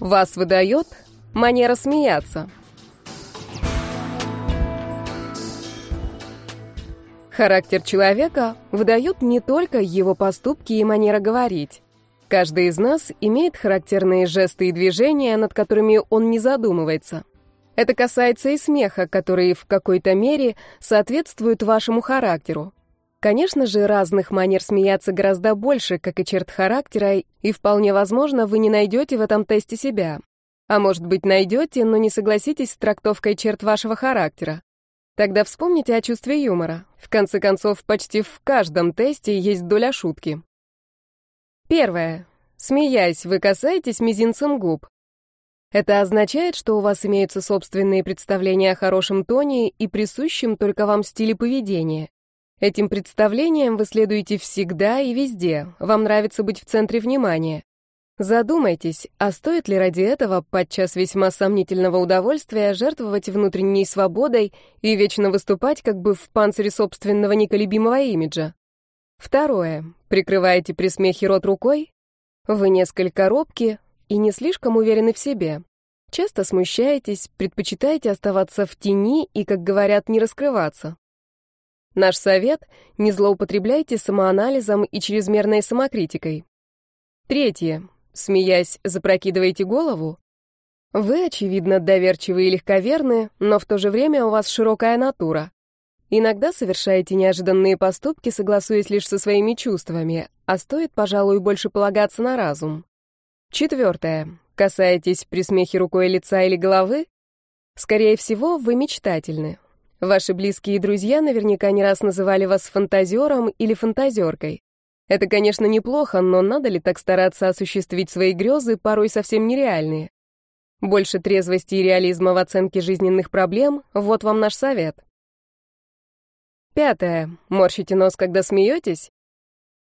Вас выдает манера смеяться. Характер человека выдают не только его поступки и манера говорить. Каждый из нас имеет характерные жесты и движения, над которыми он не задумывается. Это касается и смеха, который в какой-то мере соответствует вашему характеру. Конечно же, разных манер смеяться гораздо больше, как и черт характера, и вполне возможно, вы не найдете в этом тесте себя. А может быть, найдете, но не согласитесь с трактовкой черт вашего характера. Тогда вспомните о чувстве юмора. В конце концов, почти в каждом тесте есть доля шутки. Первое. Смеясь, вы касаетесь мизинцем губ. Это означает, что у вас имеются собственные представления о хорошем тоне и присущем только вам стиле поведения. Этим представлением вы следуете всегда и везде. Вам нравится быть в центре внимания. Задумайтесь, а стоит ли ради этого, подчас весьма сомнительного удовольствия, жертвовать внутренней свободой и вечно выступать как бы в панцире собственного неколебимого имиджа? Второе. Прикрываете при смехе рот рукой? Вы несколько робки и не слишком уверены в себе. Часто смущаетесь, предпочитаете оставаться в тени и, как говорят, не раскрываться. Наш совет — не злоупотребляйте самоанализом и чрезмерной самокритикой. Третье. Смеясь, запрокидываете голову. Вы, очевидно, доверчивы и легковерны, но в то же время у вас широкая натура. Иногда совершаете неожиданные поступки, согласуясь лишь со своими чувствами, а стоит, пожалуй, больше полагаться на разум. Четвертое. Касаетесь при смехе рукой лица или головы? Скорее всего, вы мечтательны. Ваши близкие друзья наверняка не раз называли вас фантазером или фантазеркой. Это, конечно, неплохо, но надо ли так стараться осуществить свои грезы, порой совсем нереальные? Больше трезвости и реализма в оценке жизненных проблем — вот вам наш совет. Пятое. Морщите нос, когда смеетесь?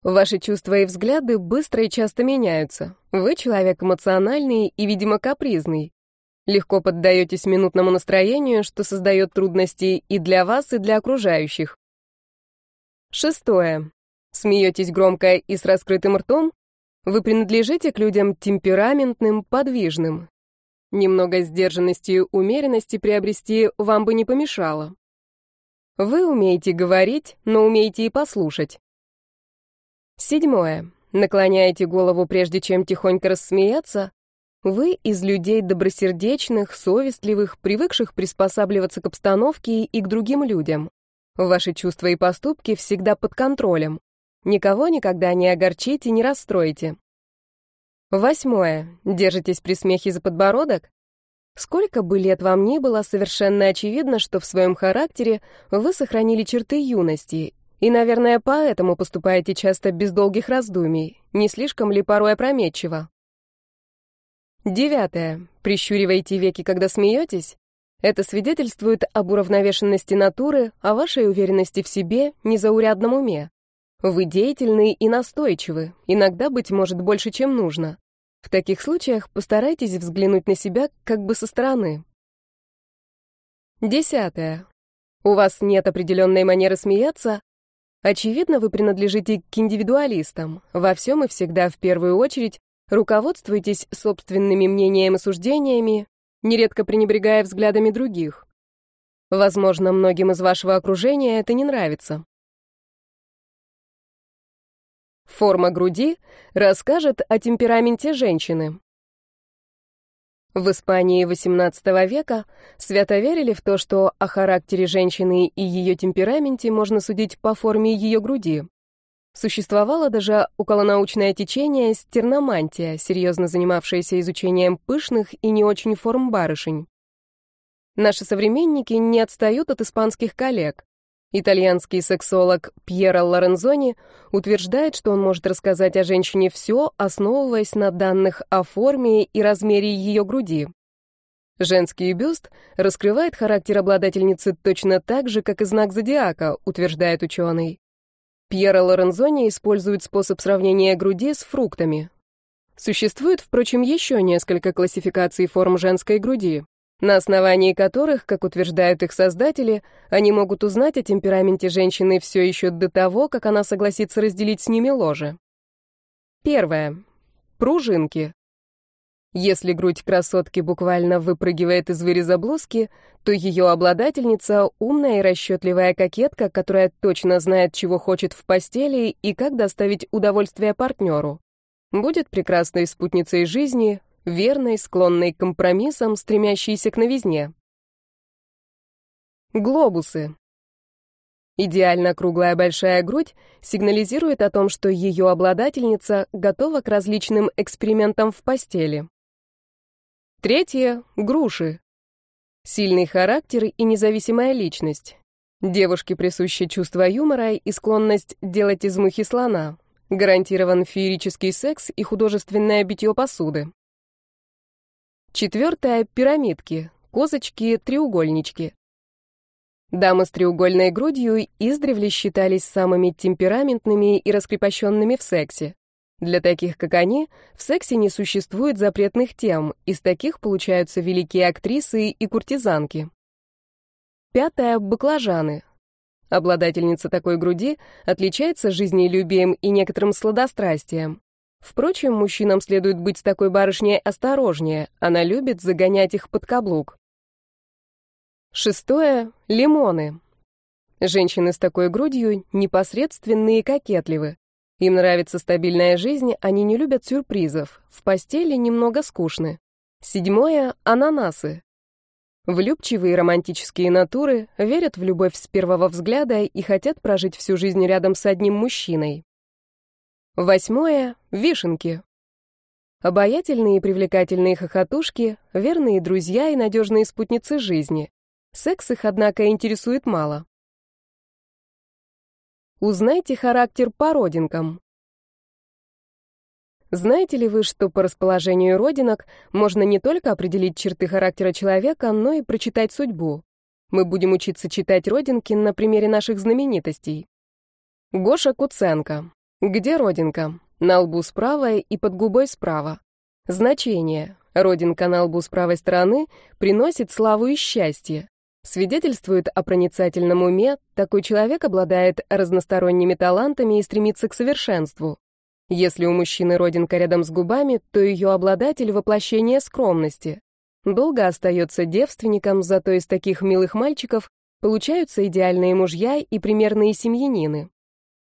Ваши чувства и взгляды быстро и часто меняются. Вы человек эмоциональный и, видимо, капризный. Легко поддаетесь минутному настроению, что создает трудности и для вас, и для окружающих. Шестое. Смеетесь громко и с раскрытым ртом? Вы принадлежите к людям темпераментным, подвижным. Немного сдержанности и умеренности приобрести вам бы не помешало. Вы умеете говорить, но умеете и послушать. Седьмое. Наклоняете голову, прежде чем тихонько рассмеяться. Вы из людей добросердечных, совестливых, привыкших приспосабливаться к обстановке и к другим людям. Ваши чувства и поступки всегда под контролем. Никого никогда не огорчите, не расстроите. Восьмое. Держитесь при смехе за подбородок? Сколько бы лет вам ни было, совершенно очевидно, что в своем характере вы сохранили черты юности, и, наверное, поэтому поступаете часто без долгих раздумий, не слишком ли порой опрометчиво. Девятое. Прищуриваете веки, когда смеетесь? Это свидетельствует об уравновешенности натуры, о вашей уверенности в себе, незаурядном уме. Вы деятельны и настойчивы, иногда, быть может, больше, чем нужно. В таких случаях постарайтесь взглянуть на себя как бы со стороны. Десятое. У вас нет определенной манеры смеяться? Очевидно, вы принадлежите к индивидуалистам. Во всем и всегда, в первую очередь, руководствуйтесь собственными мнениями и суждениями, нередко пренебрегая взглядами других. Возможно, многим из вашего окружения это не нравится. Форма груди расскажет о темпераменте женщины. В Испании XVIII века свято верили в то, что о характере женщины и ее темпераменте можно судить по форме ее груди. Существовало даже околонаучное течение стерномантия, серьезно занимавшееся изучением пышных и не очень форм барышень. Наши современники не отстают от испанских коллег. Итальянский сексолог Пьеро Лорензони утверждает, что он может рассказать о женщине все, основываясь на данных о форме и размере ее груди. Женский бюст раскрывает характер обладательницы точно так же, как и знак зодиака, утверждает ученый. Пьеро Лорензони использует способ сравнения груди с фруктами. Существует, впрочем, еще несколько классификаций форм женской груди на основании которых, как утверждают их создатели, они могут узнать о темпераменте женщины все еще до того, как она согласится разделить с ними ложе. Первое. Пружинки. Если грудь красотки буквально выпрыгивает из выреза блузки, то ее обладательница — умная и расчетливая кокетка, которая точно знает, чего хочет в постели и как доставить удовольствие партнеру. Будет прекрасной спутницей жизни, верной, склонной к компромиссам, стремящейся к новизне. Глобусы. Идеально круглая большая грудь сигнализирует о том, что ее обладательница готова к различным экспериментам в постели. Третье — груши. Сильный характер и независимая личность. Девушке присуще чувство юмора и склонность делать из мухи слона. Гарантирован феерический секс и художественное битье посуды. Четвертое — пирамидки, козочки, треугольнички. Дамы с треугольной грудью издревле считались самыми темпераментными и раскрепощенными в сексе. Для таких, как они, в сексе не существует запретных тем, из таких получаются великие актрисы и куртизанки. Пятое — баклажаны. Обладательница такой груди отличается жизнелюбием и некоторым сладострастием. Впрочем, мужчинам следует быть с такой барышней осторожнее, она любит загонять их под каблук. Шестое — лимоны. Женщины с такой грудью непосредственные и кокетливы. Им нравится стабильная жизнь, они не любят сюрпризов. В постели немного скучны. Седьмое — ананасы. Влюбчивые романтические натуры верят в любовь с первого взгляда и хотят прожить всю жизнь рядом с одним мужчиной. Восьмое — вишенки. Обаятельные и привлекательные хохотушки, верные друзья и надежные спутницы жизни. Секс их, однако, интересует мало. Узнайте характер по родинкам. Знаете ли вы, что по расположению родинок можно не только определить черты характера человека, но и прочитать судьбу? Мы будем учиться читать родинки на примере наших знаменитостей. Гоша Куценко. Где родинка? На лбу справа и под губой справа. Значение. Родинка на лбу с правой стороны приносит славу и счастье. Свидетельствует о проницательном уме, такой человек обладает разносторонними талантами и стремится к совершенству. Если у мужчины родинка рядом с губами, то ее обладатель — воплощение скромности. Долго остается девственником, зато из таких милых мальчиков получаются идеальные мужья и примерные семьянины.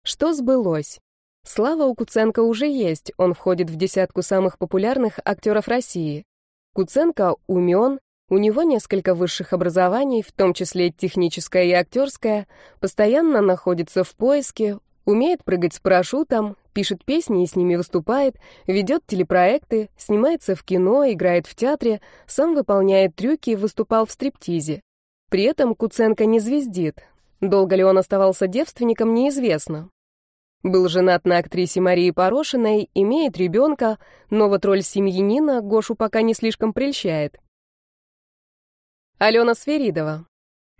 Что сбылось? Слава у Куценко уже есть, он входит в десятку самых популярных актеров России. Куценко умен, у него несколько высших образований, в том числе техническое и актерское, постоянно находится в поиске, умеет прыгать с парашютом, пишет песни и с ними выступает, ведет телепроекты, снимается в кино, играет в театре, сам выполняет трюки и выступал в стриптизе. При этом Куценко не звездит. Долго ли он оставался девственником, неизвестно. Был женат на актрисе Марии Порошиной, имеет ребенка, но вот роль семьянина Гошу пока не слишком прельщает. Алена Сверидова.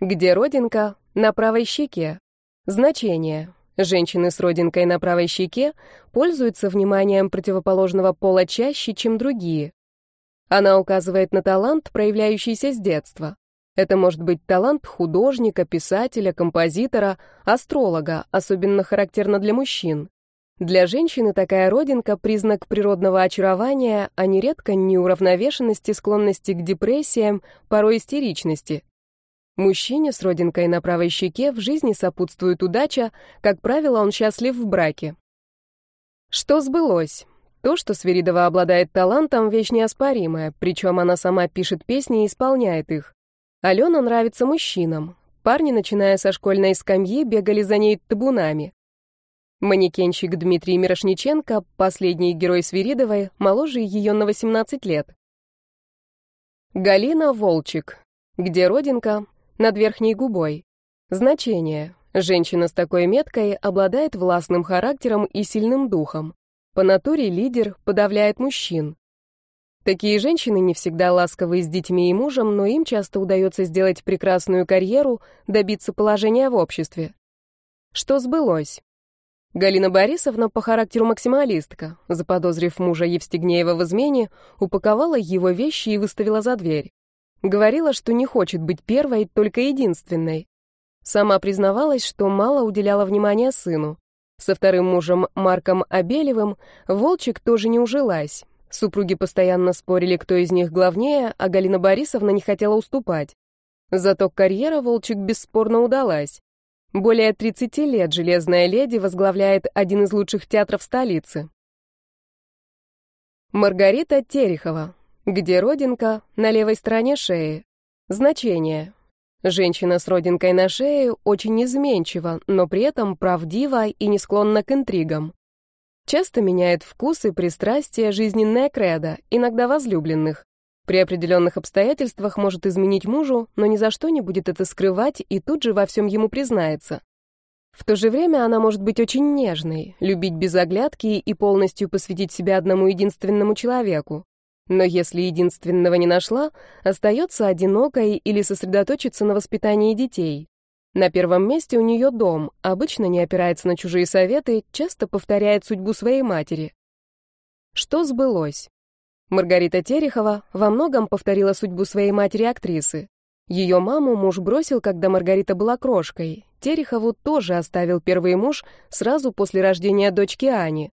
Где родинка? На правой щеке. Значение. Женщины с родинкой на правой щеке пользуются вниманием противоположного пола чаще, чем другие. Она указывает на талант, проявляющийся с детства. Это может быть талант художника, писателя, композитора, астролога, особенно характерно для мужчин. Для женщины такая родинка — признак природного очарования, а нередко неуравновешенности, склонности к депрессиям, порой истеричности. Мужчине с родинкой на правой щеке в жизни сопутствует удача, как правило, он счастлив в браке. Что сбылось? То, что Сверидова обладает талантом, вещь неоспоримая, причем она сама пишет песни и исполняет их. Алена нравится мужчинам. Парни, начиная со школьной скамьи, бегали за ней табунами. Манекенщик Дмитрий Мирошниченко, последний герой Свиридовой, моложе ее на 18 лет. Галина Волчик. Где родинка? Над верхней губой. Значение. Женщина с такой меткой обладает властным характером и сильным духом. По натуре лидер подавляет мужчин. Такие женщины не всегда ласковы с детьми и мужем, но им часто удается сделать прекрасную карьеру, добиться положения в обществе. Что сбылось? Галина Борисовна по характеру максималистка, заподозрив мужа Евстигнеева в измене, упаковала его вещи и выставила за дверь. Говорила, что не хочет быть первой, только единственной. Сама признавалась, что мало уделяла внимания сыну. Со вторым мужем Марком Абелевым Волчек тоже не ужилась. Супруги постоянно спорили, кто из них главнее, а Галина Борисовна не хотела уступать. Зато карьера Волчек бесспорно удалась. Более 30 лет «Железная леди» возглавляет один из лучших театров столицы. Маргарита Терехова. Где родинка? На левой стороне шеи. Значение. Женщина с родинкой на шее очень изменчива, но при этом правдива и не склонна к интригам. Часто меняет вкусы, пристрастия, жизненная кредо, иногда возлюбленных. При определенных обстоятельствах может изменить мужу, но ни за что не будет это скрывать и тут же во всем ему признается. В то же время она может быть очень нежной, любить без оглядки и полностью посвятить себя одному единственному человеку. Но если единственного не нашла, остается одинокой или сосредоточится на воспитании детей. На первом месте у нее дом, обычно не опирается на чужие советы, часто повторяет судьбу своей матери. Что сбылось? Маргарита Терехова во многом повторила судьбу своей матери-актрисы. Ее маму муж бросил, когда Маргарита была крошкой. Терехову тоже оставил первый муж сразу после рождения дочки Ани.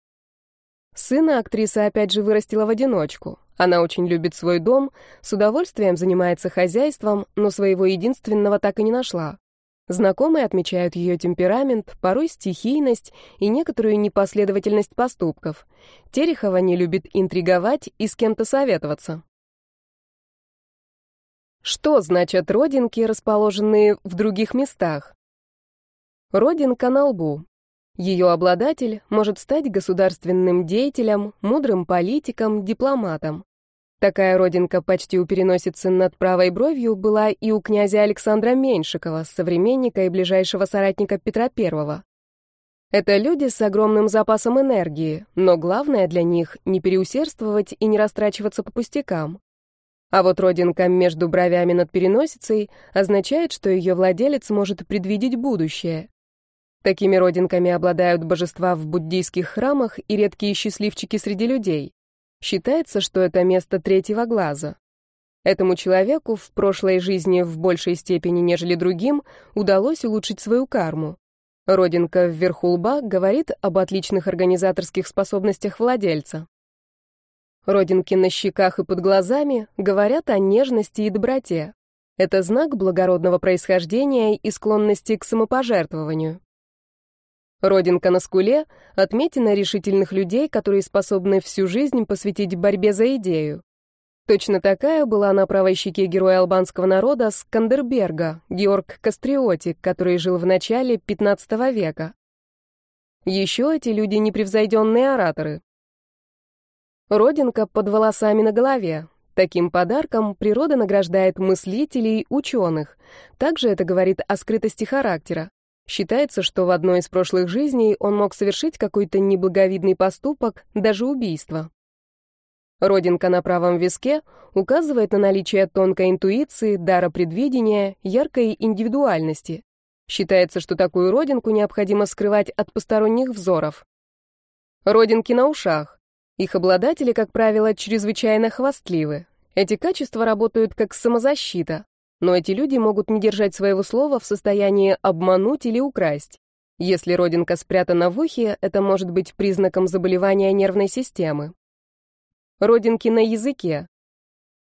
Сына актриса опять же вырастила в одиночку. Она очень любит свой дом, с удовольствием занимается хозяйством, но своего единственного так и не нашла. Знакомые отмечают ее темперамент, порой стихийность и некоторую непоследовательность поступков. Терехова не любит интриговать и с кем-то советоваться. Что значат родинки, расположенные в других местах? Родинка на лбу. Ее обладатель может стать государственным деятелем, мудрым политиком, дипломатом. Такая родинка почти у переносицы над правой бровью была и у князя Александра Меньшикова, современника и ближайшего соратника Петра I. Это люди с огромным запасом энергии, но главное для них — не переусердствовать и не растрачиваться по пустякам. А вот родинка между бровями над переносицей означает, что ее владелец может предвидеть будущее. Такими родинками обладают божества в буддийских храмах и редкие счастливчики среди людей. Считается, что это место третьего глаза. Этому человеку в прошлой жизни в большей степени, нежели другим, удалось улучшить свою карму. Родинка вверху лба говорит об отличных организаторских способностях владельца. Родинки на щеках и под глазами говорят о нежности и доброте. Это знак благородного происхождения и склонности к самопожертвованию. Родинка на скуле — отметина решительных людей, которые способны всю жизнь посвятить борьбе за идею. Точно такая была на правой щеке героя албанского народа Скандерберга, Георг Кастриотик, который жил в начале XV века. Еще эти люди непревзойденные ораторы. Родинка под волосами на голове. Таким подарком природа награждает мыслителей, ученых. Также это говорит о скрытости характера. Считается, что в одной из прошлых жизней он мог совершить какой-то неблаговидный поступок, даже убийство. Родинка на правом виске указывает на наличие тонкой интуиции, дара предвидения, яркой индивидуальности. Считается, что такую родинку необходимо скрывать от посторонних взоров. Родинки на ушах. Их обладатели, как правило, чрезвычайно хвастливы. Эти качества работают как самозащита. Но эти люди могут не держать своего слова в состоянии обмануть или украсть. Если родинка спрятана в ухе, это может быть признаком заболевания нервной системы. Родинки на языке.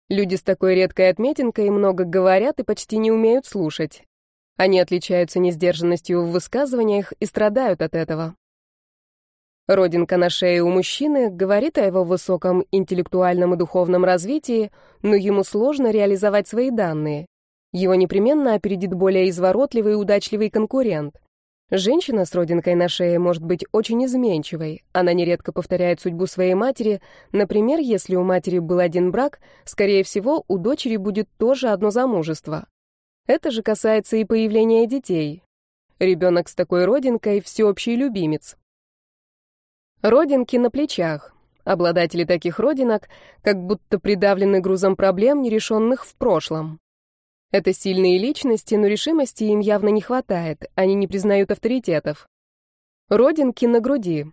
Люди с такой редкой отметинкой много говорят и почти не умеют слушать. Они отличаются несдержанностью в высказываниях и страдают от этого. Родинка на шее у мужчины говорит о его высоком интеллектуальном и духовном развитии, но ему сложно реализовать свои данные. Его непременно опередит более изворотливый и удачливый конкурент. Женщина с родинкой на шее может быть очень изменчивой. Она нередко повторяет судьбу своей матери. Например, если у матери был один брак, скорее всего, у дочери будет тоже одно замужество. Это же касается и появления детей. Ребенок с такой родинкой – всеобщий любимец. Родинки на плечах. Обладатели таких родинок как будто придавлены грузом проблем, нерешенных в прошлом. Это сильные личности, но решимости им явно не хватает, они не признают авторитетов. Родинки на груди.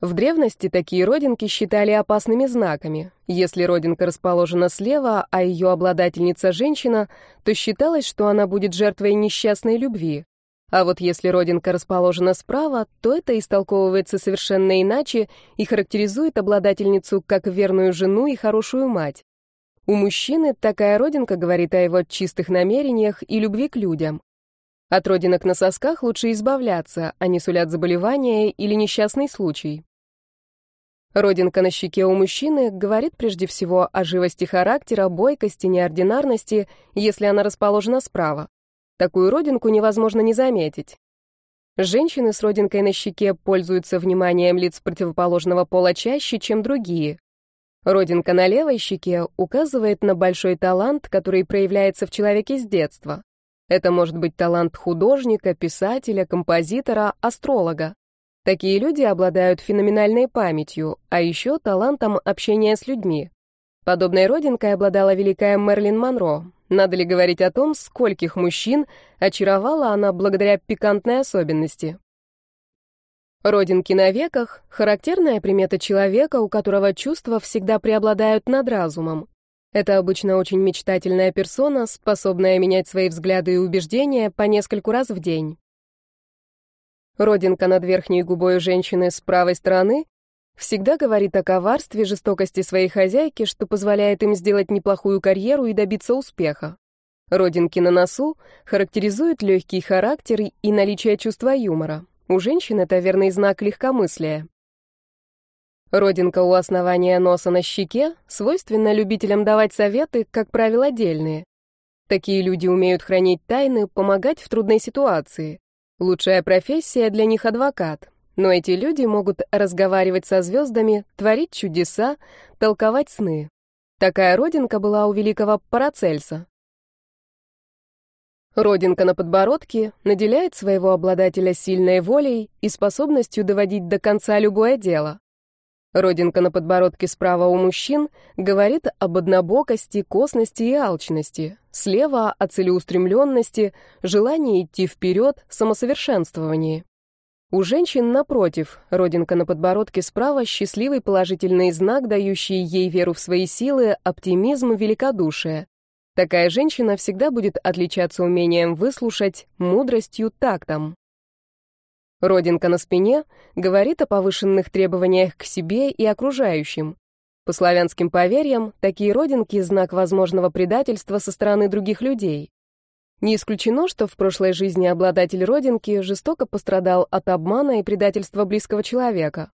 В древности такие родинки считали опасными знаками. Если родинка расположена слева, а ее обладательница женщина, то считалось, что она будет жертвой несчастной любви. А вот если родинка расположена справа, то это истолковывается совершенно иначе и характеризует обладательницу как верную жену и хорошую мать. У мужчины такая родинка говорит о его чистых намерениях и любви к людям. От родинок на сосках лучше избавляться, они сулят заболевания или несчастный случай. Родинка на щеке у мужчины говорит прежде всего о живости характера, бойкости, неординарности, если она расположена справа. Такую родинку невозможно не заметить. Женщины с родинкой на щеке пользуются вниманием лиц противоположного пола чаще, чем другие. Родинка на левой щеке указывает на большой талант, который проявляется в человеке с детства. Это может быть талант художника, писателя, композитора, астролога. Такие люди обладают феноменальной памятью, а еще талантом общения с людьми. Подобной родинкой обладала великая Мерлин Монро. Надо ли говорить о том, скольких мужчин очаровала она благодаря пикантной особенности? Родинки на веках — характерная примета человека, у которого чувства всегда преобладают над разумом. Это обычно очень мечтательная персона, способная менять свои взгляды и убеждения по нескольку раз в день. Родинка над верхней губой женщины с правой стороны Всегда говорит о коварстве, жестокости своей хозяйки, что позволяет им сделать неплохую карьеру и добиться успеха. Родинки на носу характеризуют легкий характер и наличие чувства юмора. У женщин это верный знак легкомыслия. Родинка у основания носа на щеке свойственна любителям давать советы, как правило, отдельные. Такие люди умеют хранить тайны, помогать в трудной ситуации. Лучшая профессия для них адвокат. Но эти люди могут разговаривать со звездами, творить чудеса, толковать сны. Такая родинка была у великого Парацельса. Родинка на подбородке наделяет своего обладателя сильной волей и способностью доводить до конца любое дело. Родинка на подбородке справа у мужчин говорит об однобокости, косности и алчности, слева — о целеустремленности, желании идти вперед, самосовершенствовании. У женщин, напротив, родинка на подбородке справа — счастливый положительный знак, дающий ей веру в свои силы, оптимизм, великодушие. Такая женщина всегда будет отличаться умением выслушать, мудростью, тактом. Родинка на спине говорит о повышенных требованиях к себе и окружающим. По славянским поверьям, такие родинки — знак возможного предательства со стороны других людей. Не исключено, что в прошлой жизни обладатель родинки жестоко пострадал от обмана и предательства близкого человека.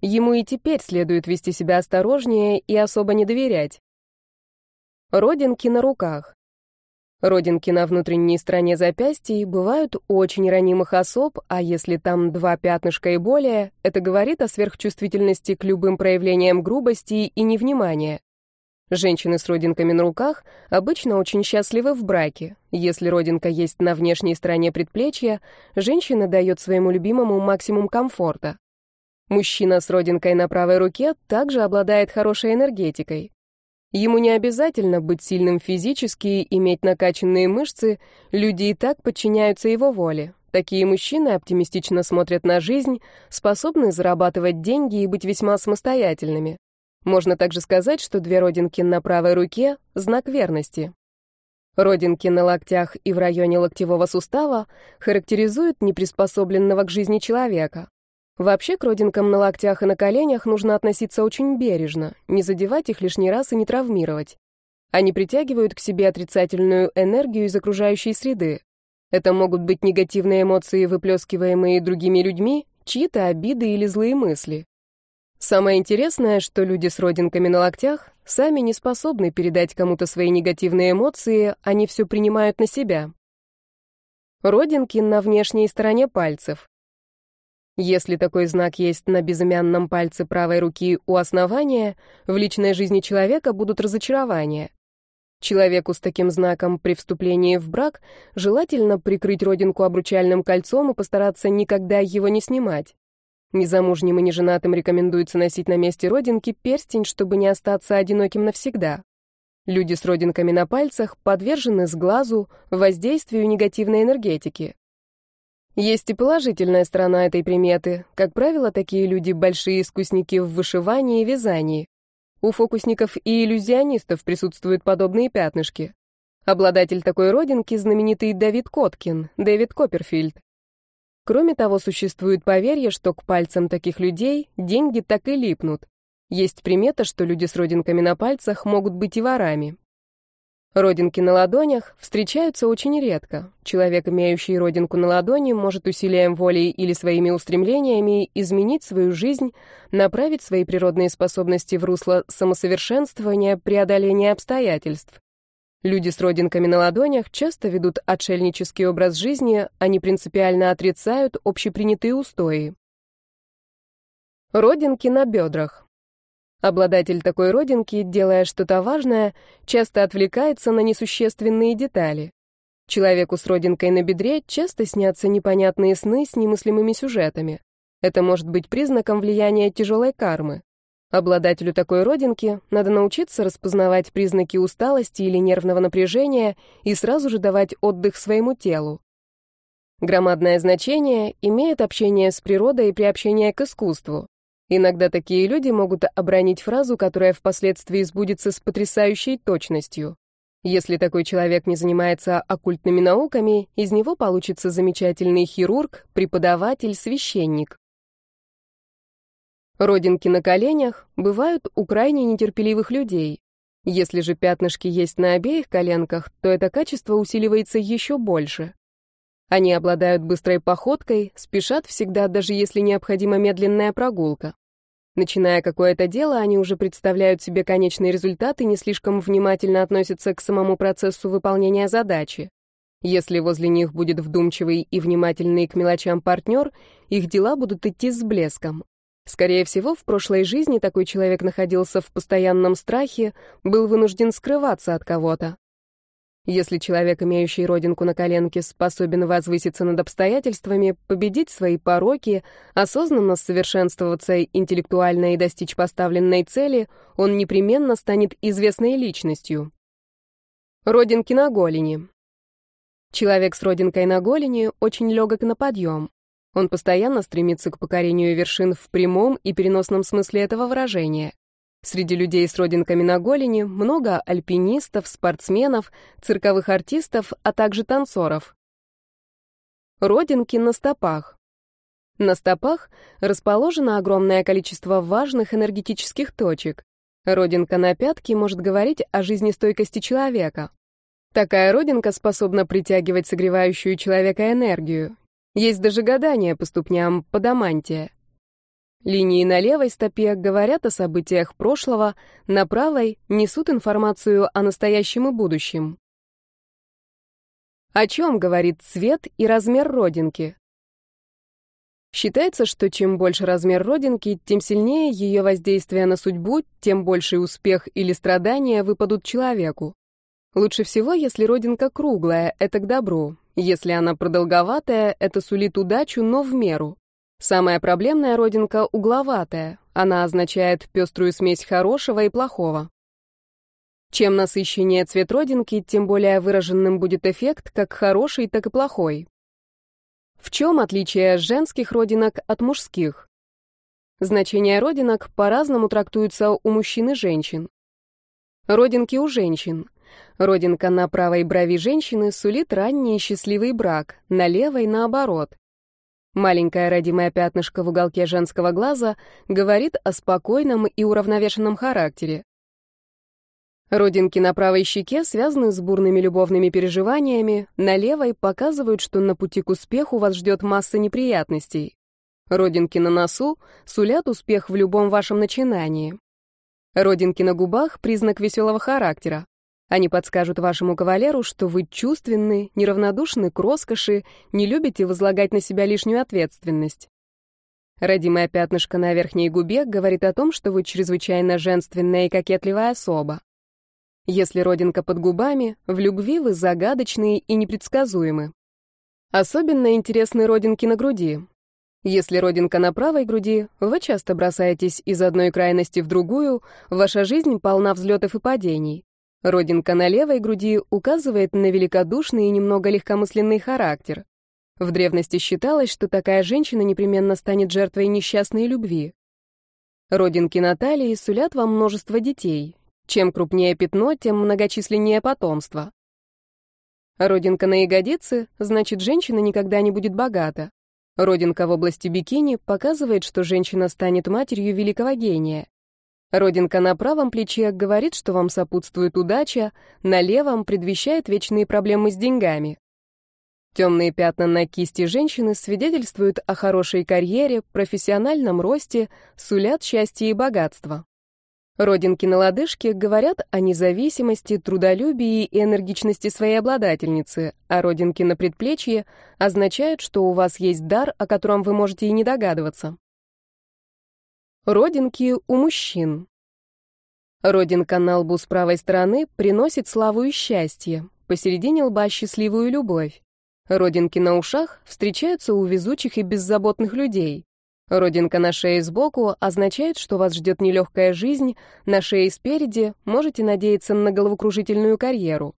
Ему и теперь следует вести себя осторожнее и особо не доверять. Родинки на руках. Родинки на внутренней стороне запястья бывают у очень ранимых особ, а если там два пятнышка и более, это говорит о сверхчувствительности к любым проявлениям грубости и невнимания. Женщины с родинками на руках обычно очень счастливы в браке. Если родинка есть на внешней стороне предплечья, женщина дает своему любимому максимум комфорта. Мужчина с родинкой на правой руке также обладает хорошей энергетикой. Ему не обязательно быть сильным физически, иметь накачанные мышцы, люди и так подчиняются его воле. Такие мужчины оптимистично смотрят на жизнь, способны зарабатывать деньги и быть весьма самостоятельными. Можно также сказать, что две родинки на правой руке — знак верности. Родинки на локтях и в районе локтевого сустава характеризуют неприспособленного к жизни человека. Вообще к родинкам на локтях и на коленях нужно относиться очень бережно, не задевать их лишний раз и не травмировать. Они притягивают к себе отрицательную энергию из окружающей среды. Это могут быть негативные эмоции, выплескиваемые другими людьми, чьи-то обиды или злые мысли. Самое интересное, что люди с родинками на локтях сами не способны передать кому-то свои негативные эмоции, они все принимают на себя. Родинки на внешней стороне пальцев. Если такой знак есть на безымянном пальце правой руки у основания, в личной жизни человека будут разочарования. Человеку с таким знаком при вступлении в брак желательно прикрыть родинку обручальным кольцом и постараться никогда его не снимать. Незамужним и неженатым рекомендуется носить на месте родинки перстень, чтобы не остаться одиноким навсегда. Люди с родинками на пальцах подвержены сглазу, воздействию негативной энергетики. Есть и положительная сторона этой приметы. Как правило, такие люди большие искусники в вышивании и вязании. У фокусников и иллюзионистов присутствуют подобные пятнышки. Обладатель такой родинки знаменитый Давид Коткин, Дэвид Копперфильд. Кроме того, существует поверье, что к пальцам таких людей деньги так и липнут. Есть примета, что люди с родинками на пальцах могут быть и ворами. Родинки на ладонях встречаются очень редко. Человек, имеющий родинку на ладони, может усилием воли или своими устремлениями изменить свою жизнь, направить свои природные способности в русло самосовершенствования, преодоления обстоятельств. Люди с родинками на ладонях часто ведут отшельнический образ жизни, они принципиально отрицают общепринятые устои. Родинки на бедрах. Обладатель такой родинки, делая что-то важное, часто отвлекается на несущественные детали. Человеку с родинкой на бедре часто снятся непонятные сны с немыслимыми сюжетами. Это может быть признаком влияния тяжелой кармы. Обладателю такой родинки надо научиться распознавать признаки усталости или нервного напряжения и сразу же давать отдых своему телу. Громадное значение имеет общение с природой и приобщение к искусству. Иногда такие люди могут обронить фразу, которая впоследствии сбудется с потрясающей точностью. Если такой человек не занимается оккультными науками, из него получится замечательный хирург, преподаватель, священник. Родинки на коленях бывают у крайне нетерпеливых людей. Если же пятнышки есть на обеих коленках, то это качество усиливается еще больше. Они обладают быстрой походкой, спешат всегда, даже если необходима медленная прогулка. Начиная какое-то дело, они уже представляют себе конечный результат и не слишком внимательно относятся к самому процессу выполнения задачи. Если возле них будет вдумчивый и внимательный к мелочам партнер, их дела будут идти с блеском. Скорее всего, в прошлой жизни такой человек находился в постоянном страхе, был вынужден скрываться от кого-то. Если человек, имеющий родинку на коленке, способен возвыситься над обстоятельствами, победить свои пороки, осознанно совершенствоваться интеллектуально и достичь поставленной цели, он непременно станет известной личностью. Родинки на голени. Человек с родинкой на голени очень легок на подъем. Он постоянно стремится к покорению вершин в прямом и переносном смысле этого выражения. Среди людей с родинками на голени много альпинистов, спортсменов, цирковых артистов, а также танцоров. Родинки на стопах. На стопах расположено огромное количество важных энергетических точек. Родинка на пятке может говорить о жизнестойкости человека. Такая родинка способна притягивать согревающую человека энергию. Есть даже гадания по ступням подамантия. Линии на левой стопе говорят о событиях прошлого, на правой несут информацию о настоящем и будущем. О чем говорит цвет и размер родинки? Считается, что чем больше размер родинки, тем сильнее ее воздействие на судьбу, тем больший успех или страдания выпадут человеку. Лучше всего, если родинка круглая, это к добру. Если она продолговатая, это сулит удачу, но в меру. Самая проблемная родинка угловатая. Она означает пеструю смесь хорошего и плохого. Чем насыщеннее цвет родинки, тем более выраженным будет эффект, как хороший, так и плохой. В чем отличие женских родинок от мужских? Значение родинок по-разному трактуются у мужчин и женщин. Родинки у женщин. Родинка на правой брови женщины сулит ранний счастливый брак, на левой наоборот. Маленькое родимое пятнышко в уголке женского глаза говорит о спокойном и уравновешенном характере. Родинки на правой щеке связаны с бурными любовными переживаниями, на левой показывают, что на пути к успеху вас ждет масса неприятностей. Родинки на носу сулят успех в любом вашем начинании. Родинки на губах — признак веселого характера. Они подскажут вашему кавалеру, что вы чувственны, неравнодушны к роскоши, не любите возлагать на себя лишнюю ответственность. Родимое пятнышко на верхней губе говорит о том, что вы чрезвычайно женственная и кокетливая особа. Если родинка под губами, в любви вы загадочные и непредсказуемы. Особенно интересны родинки на груди. Если родинка на правой груди, вы часто бросаетесь из одной крайности в другую, ваша жизнь полна взлетов и падений. Родинка на левой груди указывает на великодушный и немного легкомысленный характер. В древности считалось, что такая женщина непременно станет жертвой несчастной любви. Родинки на талии сулят вам множество детей. Чем крупнее пятно, тем многочисленнее потомство. Родинка на ягодице, значит, женщина никогда не будет богата. Родинка в области бикини показывает, что женщина станет матерью великого гения. Родинка на правом плече говорит, что вам сопутствует удача, на левом предвещает вечные проблемы с деньгами. Темные пятна на кисти женщины свидетельствуют о хорошей карьере, профессиональном росте, сулят счастье и богатство. Родинки на лодыжке говорят о независимости, трудолюбии и энергичности своей обладательницы, а родинки на предплечье означают, что у вас есть дар, о котором вы можете и не догадываться. Родинки у мужчин. Родинка на лбу с правой стороны приносит славу и счастье, посередине лба счастливую любовь. Родинки на ушах встречаются у везучих и беззаботных людей. Родинка на шее сбоку означает, что вас ждет нелегкая жизнь, на шее спереди можете надеяться на головокружительную карьеру.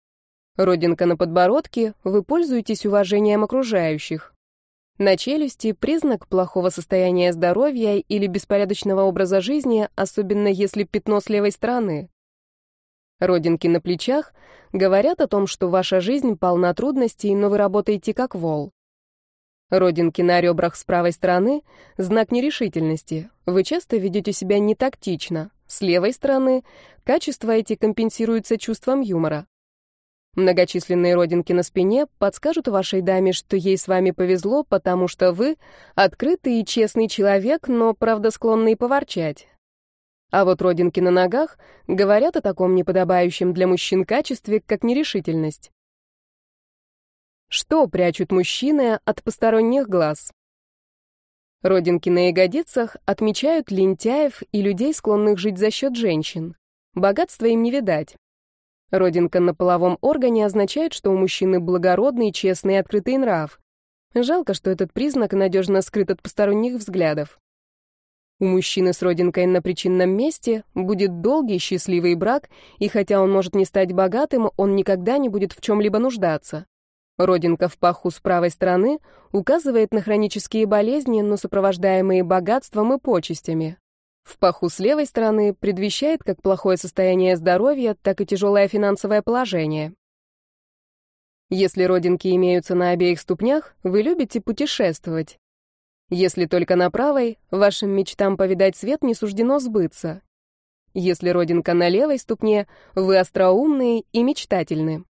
Родинка на подбородке, вы пользуетесь уважением окружающих. На челюсти признак плохого состояния здоровья или беспорядочного образа жизни, особенно если пятно с левой стороны. Родинки на плечах говорят о том, что ваша жизнь полна трудностей, но вы работаете как вол. Родинки на ребрах с правой стороны — знак нерешительности. Вы часто ведете себя не тактично. С левой стороны качества эти компенсируются чувством юмора. Многочисленные родинки на спине подскажут вашей даме, что ей с вами повезло, потому что вы открытый и честный человек, но, правда, склонный поворчать. А вот родинки на ногах говорят о таком неподобающем для мужчин качестве, как нерешительность. Что прячут мужчины от посторонних глаз? Родинки на ягодицах отмечают лентяев и людей, склонных жить за счет женщин. Богатства им не видать. Родинка на половом органе означает, что у мужчины благородный, честный и открытый нрав. Жалко, что этот признак надежно скрыт от посторонних взглядов. У мужчины с родинкой на причинном месте будет долгий счастливый брак, и хотя он может не стать богатым, он никогда не будет в чем-либо нуждаться. Родинка в паху с правой стороны указывает на хронические болезни, но сопровождаемые богатством и почестями. В паху с левой стороны предвещает как плохое состояние здоровья, так и тяжелое финансовое положение. Если родинки имеются на обеих ступнях, вы любите путешествовать. Если только на правой, вашим мечтам повидать свет не суждено сбыться. Если родинка на левой ступне, вы остроумные и мечтательны.